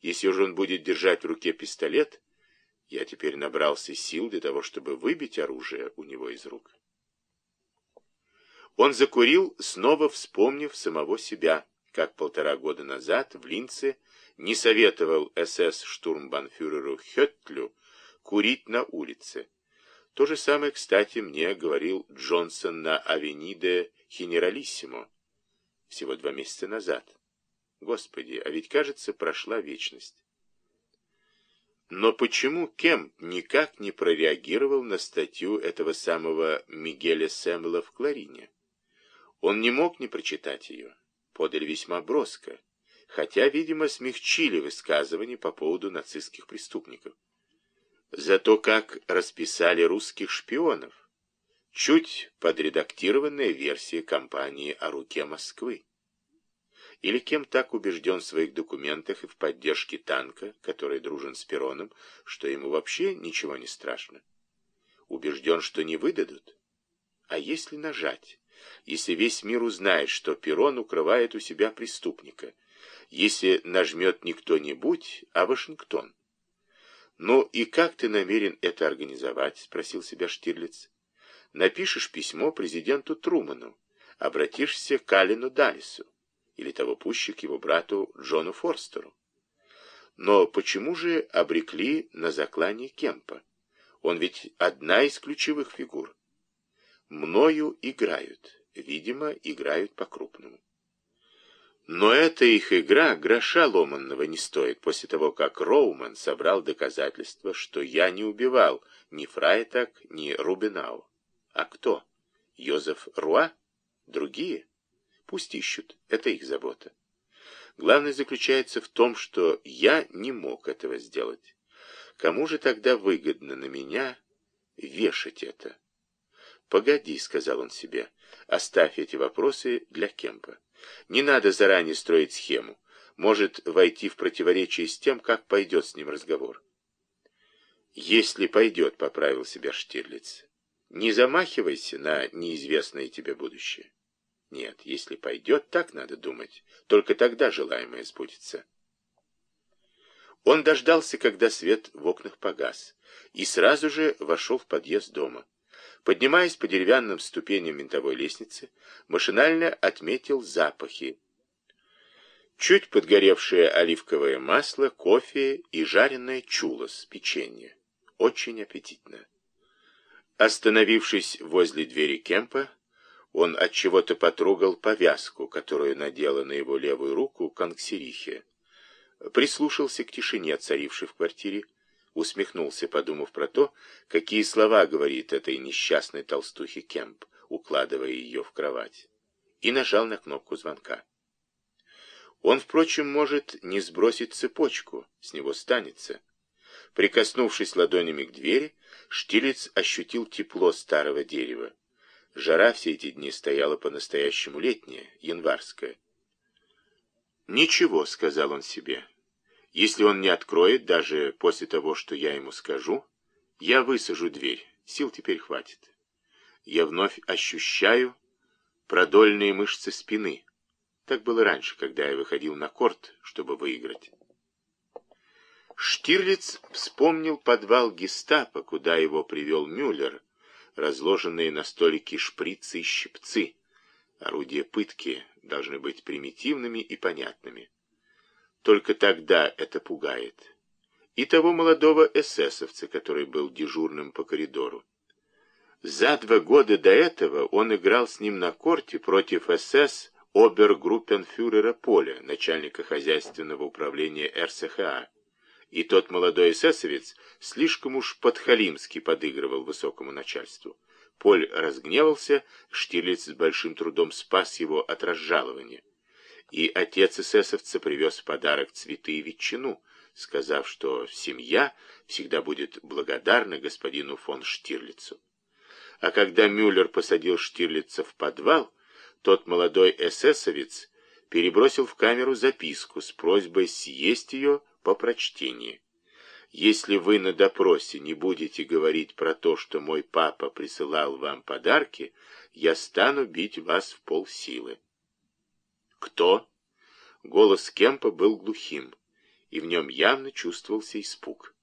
Если же он будет держать в руке пистолет, я теперь набрался сил для того, чтобы выбить оружие у него из рук. Он закурил, снова вспомнив самого себя, как полтора года назад в Линце не советовал СС-штурмбанфюреру Хеттлю курить на улице. То же самое, кстати, мне говорил Джонсон на Авениде Хенералиссимо всего два месяца назад. Господи, а ведь, кажется, прошла вечность. Но почему Кем никак не прореагировал на статью этого самого Мигеля Сэмла в Кларине? Он не мог не прочитать ее. Подали весьма броско, хотя, видимо, смягчили высказывания по поводу нацистских преступников. Зато как расписали русских шпионов. Чуть подредактированная версия кампании о руке Москвы. Или кем так убежден в своих документах и в поддержке танка, который дружен с Пероном, что ему вообще ничего не страшно? Убежден, что не выдадут? А если нажать? Если весь мир узнает, что Перон укрывает у себя преступника? Если нажмет не кто-нибудь, а Вашингтон? «Ну и как ты намерен это организовать?» — спросил себя Штирлиц. «Напишешь письмо президенту Труману, обратишься к Алину Далису или того пуще к его брату Джону Форстеру. Но почему же обрекли на заклание Кемпа? Он ведь одна из ключевых фигур. Мною играют, видимо, играют по-крупному. Но эта их игра гроша ломанного не стоит после того, как Роуман собрал доказательства, что я не убивал ни Фрайтак, ни Рубинау. А кто? Йозеф Руа? Другие? Пусть ищут, это их забота. Главное заключается в том, что я не мог этого сделать. Кому же тогда выгодно на меня вешать это? «Погоди», — сказал он себе, — «оставь эти вопросы для Кемпа. Не надо заранее строить схему. Может войти в противоречие с тем, как пойдет с ним разговор». «Если пойдет», — поправил себя Штирлиц, — «не замахивайся на неизвестное тебе будущее». Нет, если пойдет, так надо думать. Только тогда желаемое сбудется. Он дождался, когда свет в окнах погас, и сразу же вошел в подъезд дома. Поднимаясь по деревянным ступеням винтовой лестницы, машинально отметил запахи. Чуть подгоревшее оливковое масло, кофе и жареное чулос, печенье. Очень аппетитно. Остановившись возле двери Кемпа, он от чего-то потрогал повязку, которую надела на его левую руку конксерихе. Прислушался к тишине, царившей в квартире, усмехнулся, подумав про то, какие слова говорит этой несчастной толстухе Кемп, укладывая ее в кровать, и нажал на кнопку звонка. Он, впрочем, может не сбросить цепочку, с него станется. Прикоснувшись ладонями к двери, Штилец ощутил тепло старого дерева. Жара все эти дни стояла по-настоящему летняя, январская. «Ничего», — сказал он себе, — «если он не откроет, даже после того, что я ему скажу, я высажу дверь, сил теперь хватит. Я вновь ощущаю продольные мышцы спины. Так было раньше, когда я выходил на корт, чтобы выиграть». Штирлиц вспомнил подвал гестапо, куда его привел Мюллер, разложенные на столике шприцы и щипцы. Орудия пытки должны быть примитивными и понятными. Только тогда это пугает. И того молодого эсэсовца, который был дежурным по коридору. За два года до этого он играл с ним на корте против СС обергруппенфюрера Поля, начальника хозяйственного управления РСХА и тот молодой эсэсовец слишком уж подхалимски подыгрывал высокому начальству. Поль разгневался, Штирлиц с большим трудом спас его от разжалования. И отец эсэсовца привез в подарок цветы и ветчину, сказав, что семья всегда будет благодарна господину фон Штирлицу. А когда Мюллер посадил Штирлица в подвал, тот молодой эсэсовец перебросил в камеру записку с просьбой съесть ее по прочтении. Если вы на допросе не будете говорить про то, что мой папа присылал вам подарки, я стану бить вас в полсилы. Кто? Голос Кемпа был глухим, и в нем явно чувствовался испуг.